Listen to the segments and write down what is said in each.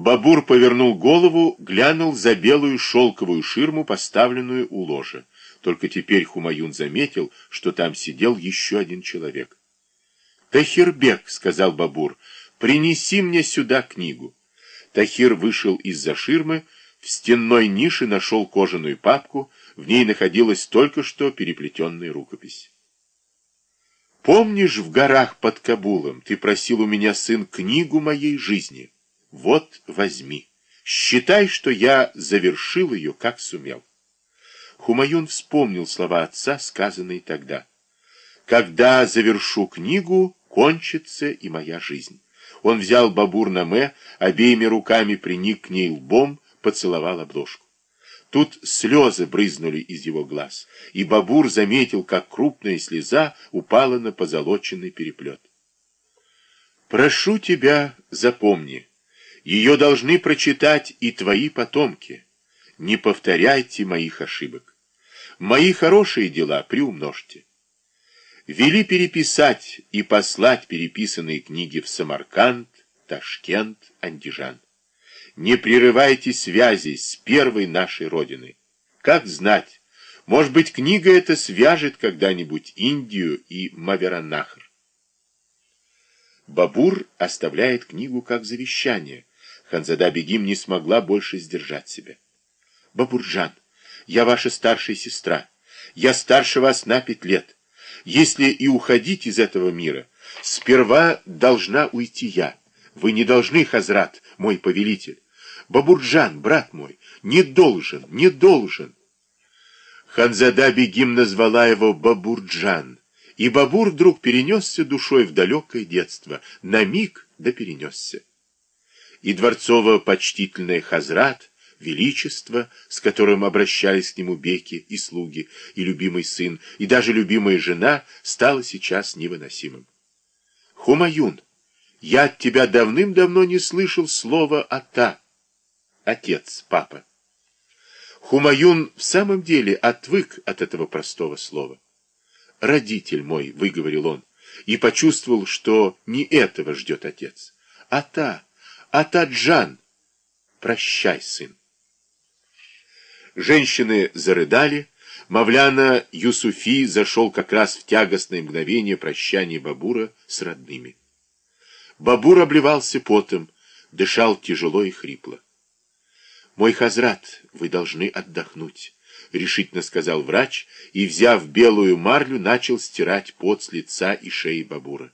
Бабур повернул голову, глянул за белую шелковую ширму, поставленную у ложа. Только теперь Хумаюн заметил, что там сидел еще один человек. «Тахирбек», — сказал Бабур, — «принеси мне сюда книгу». Тахир вышел из-за ширмы, в стенной нише нашел кожаную папку, в ней находилась только что переплетенная рукопись. «Помнишь, в горах под Кабулом ты просил у меня, сын, книгу моей жизни? Вот возьми. Считай, что я завершил ее, как сумел». Хумаюн вспомнил слова отца, сказанные тогда. «Когда завершу книгу, кончится и моя жизнь». Он взял бабур Наме, обеими руками приник к ней лбом, поцеловал обложку. Тут слезы брызнули из его глаз, и бабур заметил, как крупная слеза упала на позолоченный переплет. «Прошу тебя, запомни, ее должны прочитать и твои потомки. Не повторяйте моих ошибок. Мои хорошие дела приумножьте. Вели переписать и послать переписанные книги в Самарканд, Ташкент, Андижан. Не прерывайте связи с первой нашей Родиной. Как знать, может быть, книга эта свяжет когда-нибудь Индию и Маверанахр. Бабур оставляет книгу как завещание. Ханзада Бегим не смогла больше сдержать себя. Бабурджан, я ваша старшая сестра. Я старше вас на пять лет. Если и уходить из этого мира, сперва должна уйти я. Вы не должны, Хазрат, мой повелитель. Бабурджан, брат мой, не должен, не должен. Ханзада Бегим назвала его Бабурджан, и Бабур вдруг перенесся душой в далекое детство, на миг да перенесся. И дворцово-почтительный Хазрат, величество, с которым обращались к нему беки и слуги, и любимый сын, и даже любимая жена, стало сейчас невыносимым. Хумаюн, я от тебя давным-давно не слышал слова «ата». Отец, папа. Хумаюн в самом деле отвык от этого простого слова. «Родитель мой», — выговорил он, и почувствовал, что не этого ждет отец. «Ата, ата Джан, прощай, сын». Женщины зарыдали, Мавляна Юсуфи зашел как раз в тягостное мгновение прощания Бабура с родными. Бабур обливался потом, дышал тяжело и хрипло. «Мой хазрат, вы должны отдохнуть», — решительно сказал врач и, взяв белую марлю, начал стирать пот с лица и шеи Бабура.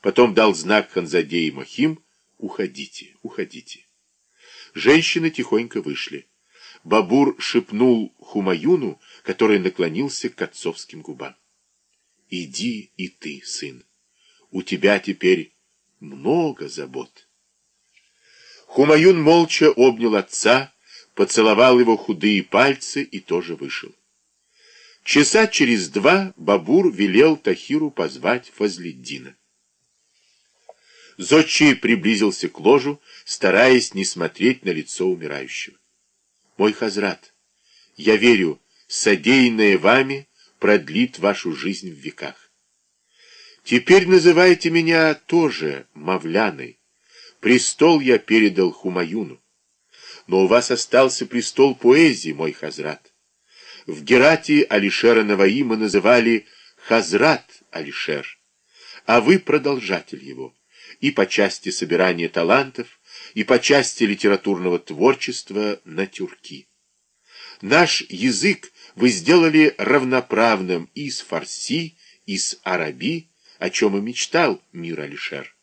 Потом дал знак Ханзаде и Махим «Уходите, уходите». Женщины тихонько вышли. Бабур шепнул Хумаюну, который наклонился к отцовским губам. «Иди и ты, сын. У тебя теперь много забот. Хумаюн молча обнял отца, поцеловал его худые пальцы и тоже вышел. Часа через два Бабур велел Тахиру позвать Фазлиддина. Зодчий приблизился к ложу, стараясь не смотреть на лицо умирающего. «Мой хазрат, я верю, содеянное вами продлит вашу жизнь в веках. Теперь называйте меня тоже Мавляной. Престол я передал Хумаюну. Но у вас остался престол поэзии, мой Хазрат. В Герате Алишера Наваима называли Хазрат Алишер, а вы продолжатель его, и по части собирания талантов, и по части литературного творчества на тюрки. Наш язык вы сделали равноправным и с фарси, и с араби, о чем и мечтал мир Алишер.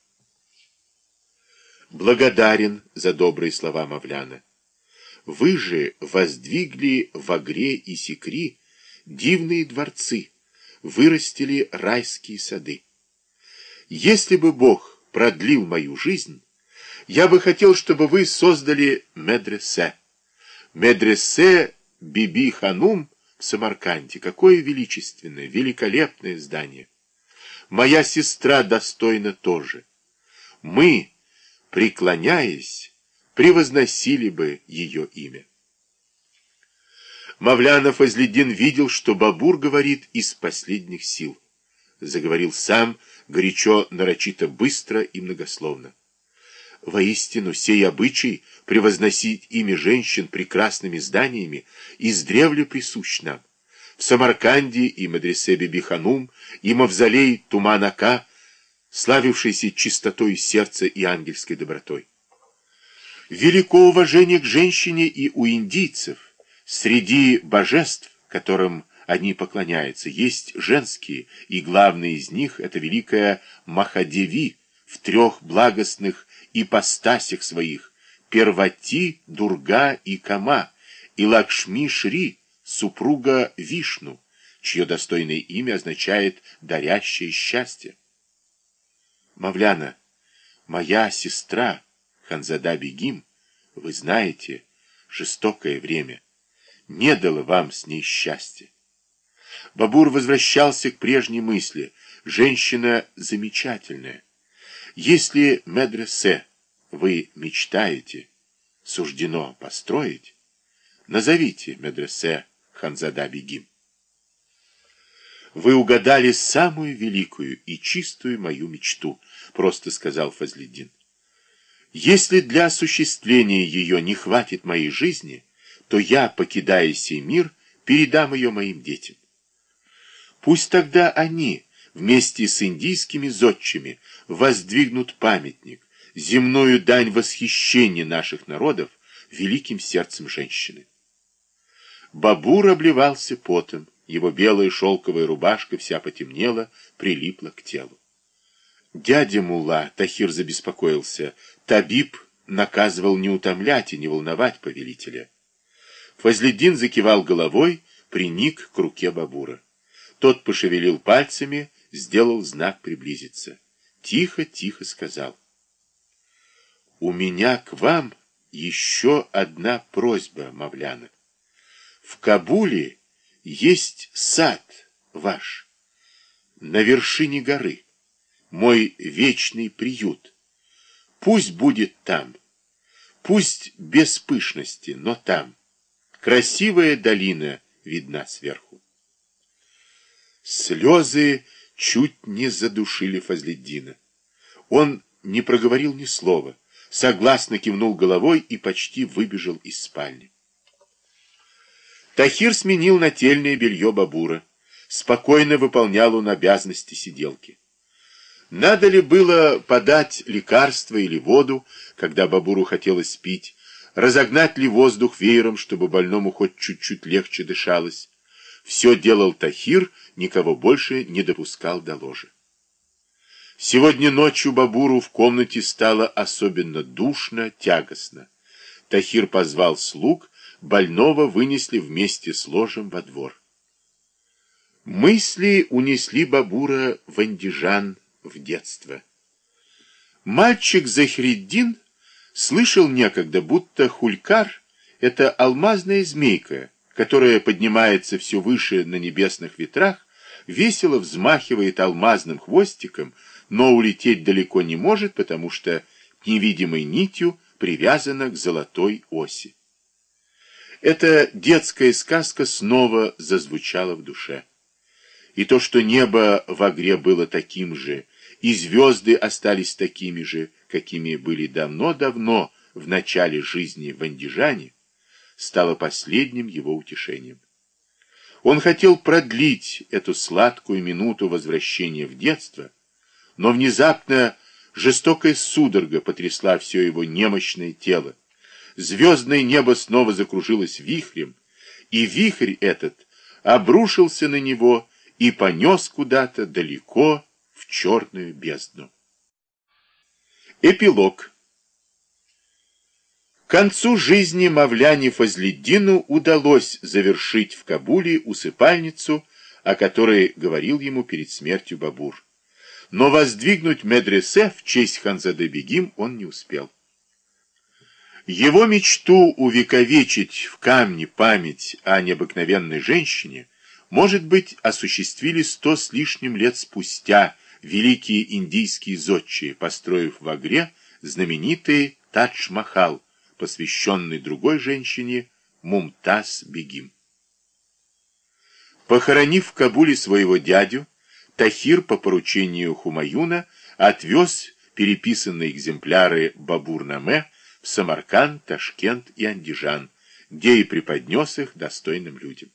Благодарен за добрые слова Мавляна. Вы же воздвигли в Агре и Секри дивные дворцы, вырастили райские сады. Если бы Бог продлил мою жизнь, я бы хотел, чтобы вы создали медресе. Медресе Биби Ханум в Самарканде. Какое величественное, великолепное здание! Моя сестра достойна тоже. Мы, преклоняясь, превозносили бы ее имя. Мавлянов Азледин видел, что Бабур говорит из последних сил. Заговорил сам, горячо, нарочито, быстро и многословно. Воистину, сей обычай превозносить имя женщин прекрасными зданиями издревле присущ нам. В Самарканде и Мадресе Бибиханум, и Мавзолей Туманака, славившийся чистотой сердца и ангельской добротой. Велико уважение к женщине и у индийцев. Среди божеств, которым они поклоняются, есть женские, и главный из них — это великая Махадеви в трех благостных ипостасях своих — Первати, Дурга и Кама, и Лакшми Шри, супруга Вишну, чье достойное имя означает «дарящее счастье». Мавляна, моя сестра Ханзада Бегим, вы знаете, жестокое время, не дало вам с ней счастья. Бабур возвращался к прежней мысли. Женщина замечательная. Если медресе вы мечтаете, суждено построить, назовите медресе Ханзада Бегим. Вы угадали самую великую и чистую мою мечту, просто сказал Фазлиддин. Если для осуществления ее не хватит моей жизни, то я, покидая сей мир, передам ее моим детям. Пусть тогда они, вместе с индийскими зодчими, воздвигнут памятник, земную дань восхищения наших народов великим сердцем женщины. Бабур обливался потом, его белая шелковая рубашка вся потемнела, прилипла к телу. Дядя Мула, Тахир забеспокоился, Табиб наказывал не утомлять и не волновать повелителя. Фазледдин закивал головой, приник к руке Бабура. Тот пошевелил пальцами, сделал знак приблизиться. Тихо-тихо сказал. «У меня к вам еще одна просьба, Мавляна. В Кабуле есть сад ваш, на вершине горы, мой вечный приют. Пусть будет там, пусть без пышности, но там. Красивая долина видна сверху. Слезы чуть не задушили Фазледдина. Он не проговорил ни слова, согласно кивнул головой и почти выбежал из спальни. Тахир сменил нательное белье Бабура. Спокойно выполнял он обязанности сиделки. Надо ли было подать лекарство или воду, когда Бабуру хотелось пить, разогнать ли воздух веером, чтобы больному хоть чуть-чуть легче дышалось. Все делал Тахир, никого больше не допускал до ложи. Сегодня ночью Бабуру в комнате стало особенно душно, тягостно. Тахир позвал слуг, больного вынесли вместе с ложем во двор. Мысли унесли Бабура в Андижан в детство. Мальчик Захриддин слышал некогда, будто хулькар — это алмазная змейка, которая поднимается все выше на небесных ветрах, весело взмахивает алмазным хвостиком, но улететь далеко не может, потому что невидимой нитью привязана к золотой оси. Эта детская сказка снова зазвучала в душе. И то, что небо в Агре было таким же, и звезды остались такими же, какими были давно-давно в начале жизни в Андижане, стало последним его утешением. Он хотел продлить эту сладкую минуту возвращения в детство, но внезапно жестокая судорога потрясла все его немощное тело, звездное небо снова закружилось вихрем, и вихрь этот обрушился на него и понес куда-то далеко в черную бездну. Эпилог концу жизни Мавляне Фазлиддину удалось завершить в Кабуле усыпальницу, о которой говорил ему перед смертью Бабур. Но воздвигнуть медресе в честь Ханзаде Бегим он не успел. Его мечту увековечить в камне память о необыкновенной женщине, может быть, осуществили сто с лишним лет спустя великие индийские зодчие, построив в Агре знаменитый Тадж-Махал, посвященный другой женщине Мумтаз Бегим. Похоронив в Кабуле своего дядю, Тахир по поручению Хумаюна отвез переписанные экземпляры Бабур-Наме в Самарканд, Ташкент и Андижан, где и преподнес их достойным людям.